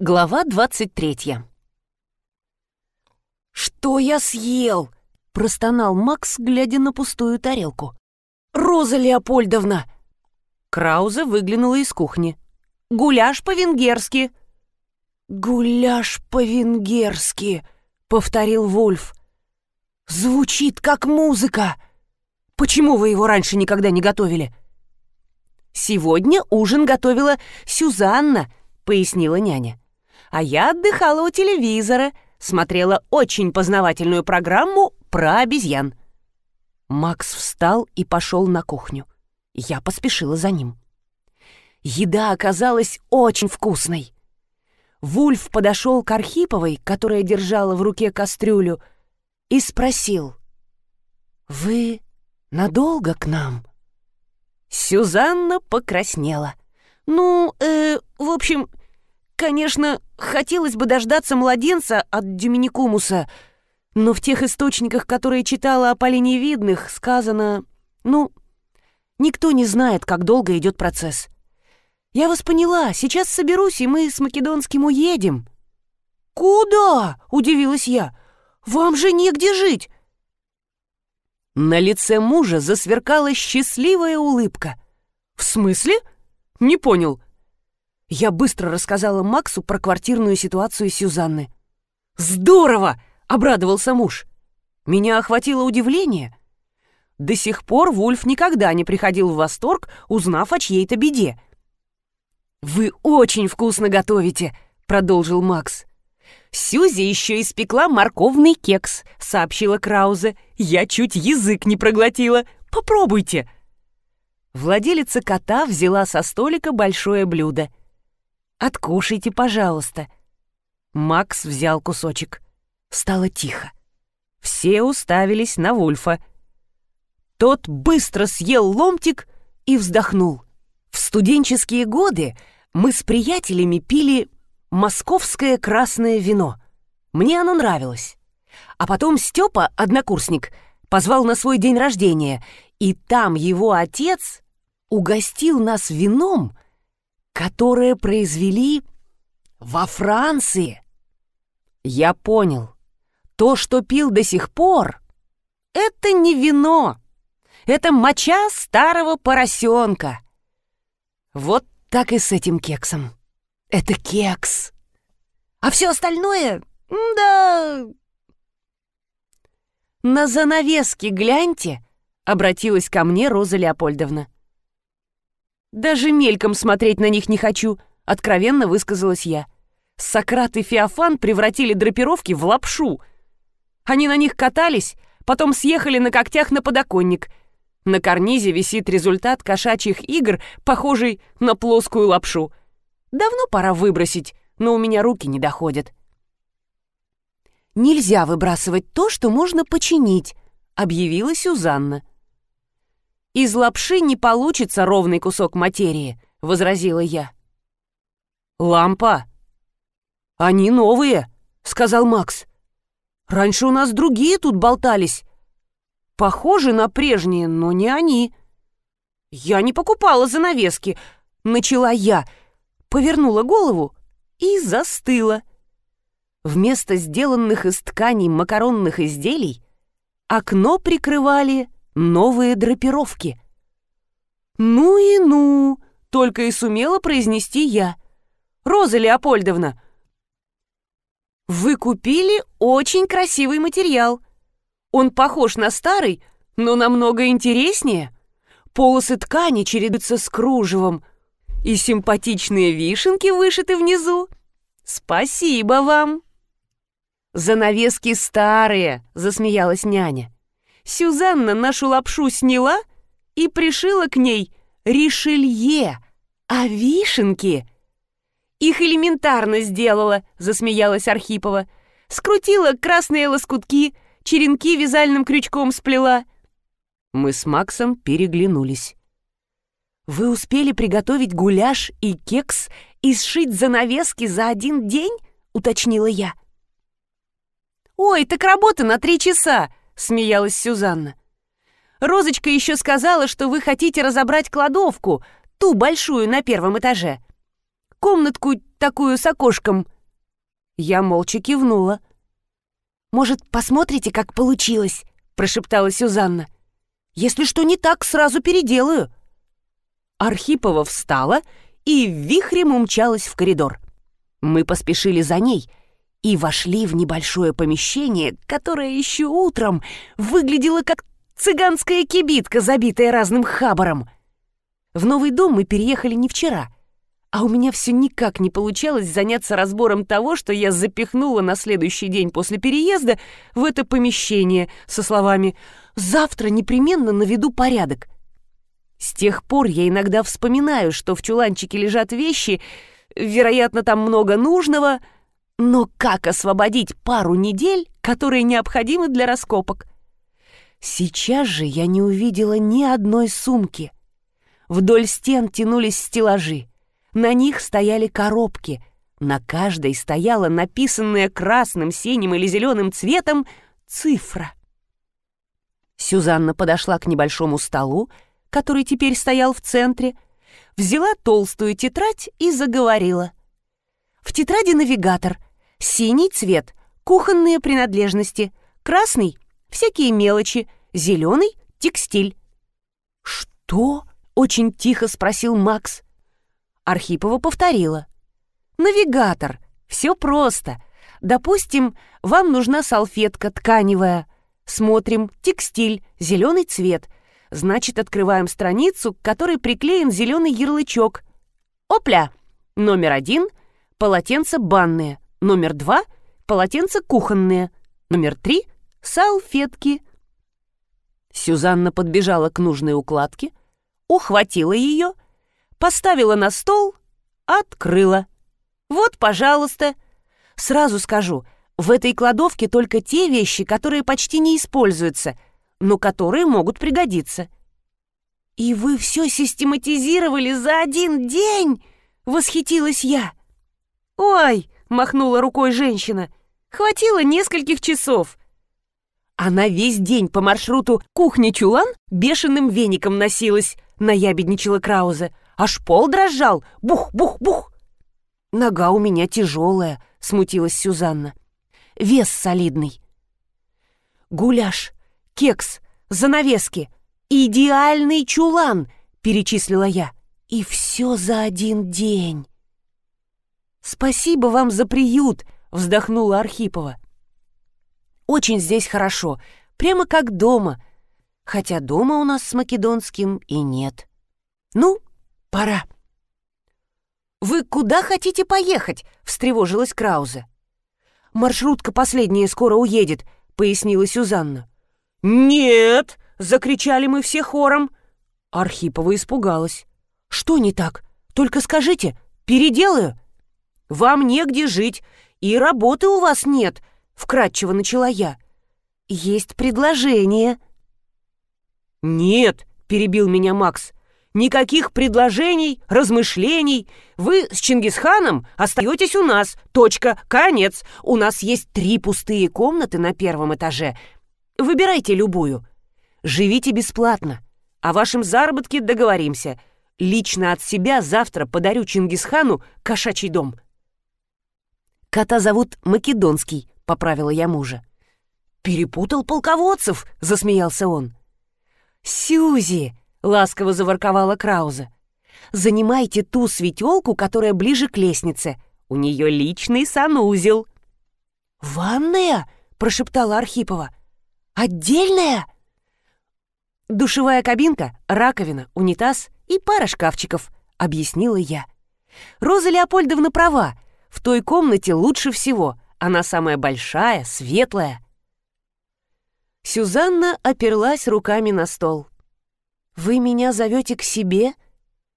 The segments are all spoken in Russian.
Глава 23 «Что я съел?» — простонал Макс, глядя на пустую тарелку. «Роза Леопольдовна!» Крауза выглянула из кухни. «Гуляш по-венгерски!» «Гуляш по-венгерски!» — повторил Вольф. «Звучит как музыка! Почему вы его раньше никогда не готовили?» «Сегодня ужин готовила Сюзанна», — пояснила няня. «А я отдыхала у телевизора, смотрела очень познавательную программу про обезьян». Макс встал и пошел на кухню. Я поспешила за ним. Еда оказалась очень вкусной. Вульф подошел к Архиповой, которая держала в руке кастрюлю, и спросил. «Вы надолго к нам?» Сюзанна покраснела. «Ну, э, в общем, конечно, хотелось бы дождаться младенца от Дюминикумуса, но в тех источниках, которые читала о Полине Видных, сказано... Ну, никто не знает, как долго идет процесс. Я вас поняла, сейчас соберусь, и мы с Македонским уедем». «Куда?» — удивилась я. «Вам же негде жить. На лице мужа засверкала счастливая улыбка. «В смысле?» «Не понял». Я быстро рассказала Максу про квартирную ситуацию Сюзанны. «Здорово!» — обрадовался муж. Меня охватило удивление. До сих пор Вульф никогда не приходил в восторг, узнав о чьей-то беде. «Вы очень вкусно готовите», — продолжил Макс. «Сюзи еще испекла морковный кекс», — сообщила Краузе. «Я чуть язык не проглотила. Попробуйте». Владелица кота взяла со столика большое блюдо. «Откушайте, пожалуйста». Макс взял кусочек. Стало тихо. Все уставились на Вульфа. Тот быстро съел ломтик и вздохнул. В студенческие годы мы с приятелями пили московское красное вино. Мне оно нравилось. А потом Степа, однокурсник, позвал на свой день рождения, и там его отец угостил нас вином, которое произвели во Франции. Я понял. То, что пил до сих пор, это не вино. Это моча старого поросенка. Вот так и с этим кексом. Это кекс. А все остальное... Да... «На занавески гляньте!» — обратилась ко мне Роза Леопольдовна. «Даже мельком смотреть на них не хочу», — откровенно высказалась я. Сократ и Феофан превратили драпировки в лапшу. Они на них катались, потом съехали на когтях на подоконник. На карнизе висит результат кошачьих игр, похожий на плоскую лапшу. Давно пора выбросить, но у меня руки не доходят. «Нельзя выбрасывать то, что можно починить», — объявила Сюзанна. «Из лапши не получится ровный кусок материи», — возразила я. «Лампа? Они новые», — сказал Макс. «Раньше у нас другие тут болтались. Похожи на прежние, но не они». «Я не покупала занавески», — начала я, повернула голову и застыла. Вместо сделанных из тканей макаронных изделий окно прикрывали новые драпировки. «Ну и ну!» — только и сумела произнести я. «Роза Леопольдовна, вы купили очень красивый материал. Он похож на старый, но намного интереснее. Полосы ткани чередуются с кружевом, и симпатичные вишенки вышиты внизу. Спасибо вам!» «Занавески старые», — засмеялась няня. «Сюзанна нашу лапшу сняла и пришила к ней ришелье, а вишенки...» «Их элементарно сделала», — засмеялась Архипова. «Скрутила красные лоскутки, черенки вязальным крючком сплела». Мы с Максом переглянулись. «Вы успели приготовить гуляш и кекс и сшить занавески за один день?» — уточнила я. «Ой, так работа на три часа!» — смеялась Сюзанна. «Розочка еще сказала, что вы хотите разобрать кладовку, ту большую на первом этаже. Комнатку такую с окошком?» Я молча кивнула. «Может, посмотрите, как получилось?» — прошептала Сюзанна. «Если что не так, сразу переделаю». Архипова встала и вихрем умчалась в коридор. Мы поспешили за ней и вошли в небольшое помещение, которое еще утром выглядело как цыганская кибитка, забитая разным хабаром. В новый дом мы переехали не вчера, а у меня все никак не получалось заняться разбором того, что я запихнула на следующий день после переезда в это помещение со словами «Завтра непременно наведу порядок». С тех пор я иногда вспоминаю, что в чуланчике лежат вещи, вероятно, там много нужного, но как освободить пару недель, которые необходимы для раскопок? Сейчас же я не увидела ни одной сумки. Вдоль стен тянулись стеллажи. На них стояли коробки. На каждой стояла написанная красным, синим или зеленым цветом цифра. Сюзанна подошла к небольшому столу, который теперь стоял в центре, взяла толстую тетрадь и заговорила. В тетради навигатор, синий цвет, кухонные принадлежности, красный — всякие мелочи, зеленый — текстиль. «Что?» — очень тихо спросил Макс. Архипова повторила. «Навигатор. Все просто. Допустим, вам нужна салфетка тканевая. Смотрим, текстиль, зеленый цвет — Значит, открываем страницу, к которой приклеен зеленый ярлычок. Опля! Номер один – полотенца банные. Номер два – полотенца кухонные. Номер три – салфетки. Сюзанна подбежала к нужной укладке, ухватила ее, поставила на стол, открыла. Вот, пожалуйста. Сразу скажу, в этой кладовке только те вещи, которые почти не используются – но которые могут пригодиться. «И вы все систематизировали за один день?» — восхитилась я. «Ой!» — махнула рукой женщина. «Хватило нескольких часов». Она весь день по маршруту кухня-чулан бешеным веником носилась, наябедничала Краузе. Аж пол дрожал. Бух-бух-бух. «Нога у меня тяжелая», — смутилась Сюзанна. «Вес солидный». «Гуляш, кекс, занавески, идеальный чулан, перечислила я. И все за один день. Спасибо вам за приют, вздохнула Архипова. Очень здесь хорошо, прямо как дома, хотя дома у нас с Македонским и нет. Ну, пора. «Вы куда хотите поехать?» — встревожилась Краузе. «Маршрутка последняя скоро уедет», — пояснила Сюзанна. «Нет!» — закричали мы все хором. Архипова испугалась. «Что не так? Только скажите, переделаю». «Вам негде жить, и работы у вас нет», — вкратчиво начала я. «Есть предложение». «Нет», — перебил меня Макс, — «никаких предложений, размышлений. Вы с Чингисханом остаетесь у нас. Точка, конец. У нас есть три пустые комнаты на первом этаже, Выбирайте любую. Живите бесплатно. О вашем заработке договоримся. Лично от себя завтра подарю Чингисхану кошачий дом. Кота зовут Македонский, поправила я мужа. Перепутал полководцев, засмеялся он. Сюзи, ласково заворковала Крауза. Занимайте ту светелку, которая ближе к лестнице. У нее личный санузел. «Ванная?» — прошептала Архипова. Отдельная? Душевая кабинка, раковина, унитаз и пара шкафчиков, объяснила я. Роза Леопольдовна права. В той комнате лучше всего. Она самая большая, светлая. Сюзанна оперлась руками на стол. «Вы меня зовете к себе?»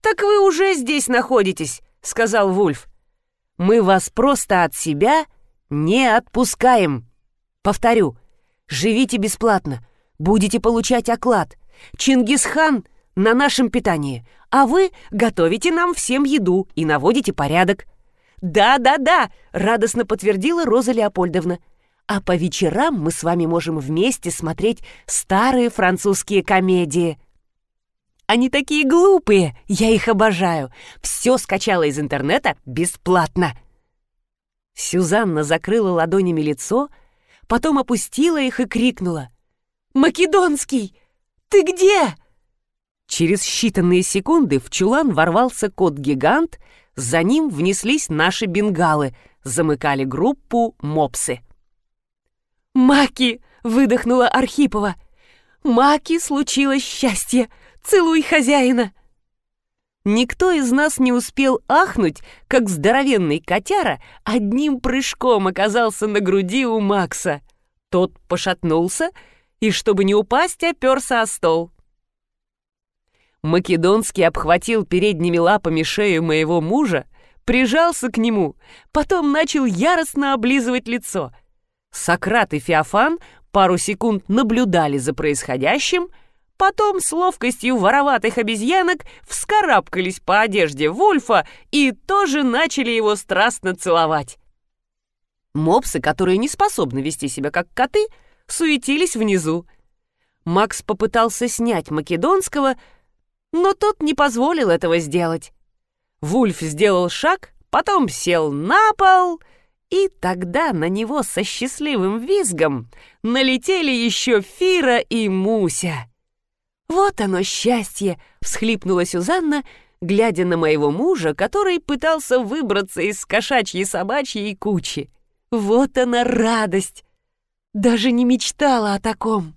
«Так вы уже здесь находитесь», — сказал Вульф. «Мы вас просто от себя не отпускаем. Повторю, Живите бесплатно, будете получать оклад. Чингисхан на нашем питании, а вы готовите нам всем еду и наводите порядок». «Да-да-да», — радостно подтвердила Роза Леопольдовна. «А по вечерам мы с вами можем вместе смотреть старые французские комедии». Они такие глупые, я их обожаю. Все скачала из интернета бесплатно. Сюзанна закрыла ладонями лицо, потом опустила их и крикнула. «Македонский! Ты где?» Через считанные секунды в чулан ворвался кот-гигант, за ним внеслись наши бенгалы, замыкали группу мопсы. «Маки!» — выдохнула Архипова. «Маки, случилось счастье! Целуй хозяина!» Никто из нас не успел ахнуть, как здоровенный котяра одним прыжком оказался на груди у Макса. Тот пошатнулся и, чтобы не упасть, оперся о стол. Македонский обхватил передними лапами шею моего мужа, прижался к нему, потом начал яростно облизывать лицо. Сократ и Феофан пару секунд наблюдали за происходящим — Потом с ловкостью вороватых обезьянок вскарабкались по одежде Вульфа и тоже начали его страстно целовать. Мопсы, которые не способны вести себя как коты, суетились внизу. Макс попытался снять Македонского, но тот не позволил этого сделать. Вульф сделал шаг, потом сел на пол, и тогда на него со счастливым визгом налетели еще Фира и Муся. «Вот оно, счастье!» — всхлипнула Сюзанна, глядя на моего мужа, который пытался выбраться из кошачьей собачьей кучи. «Вот она радость! Даже не мечтала о таком!»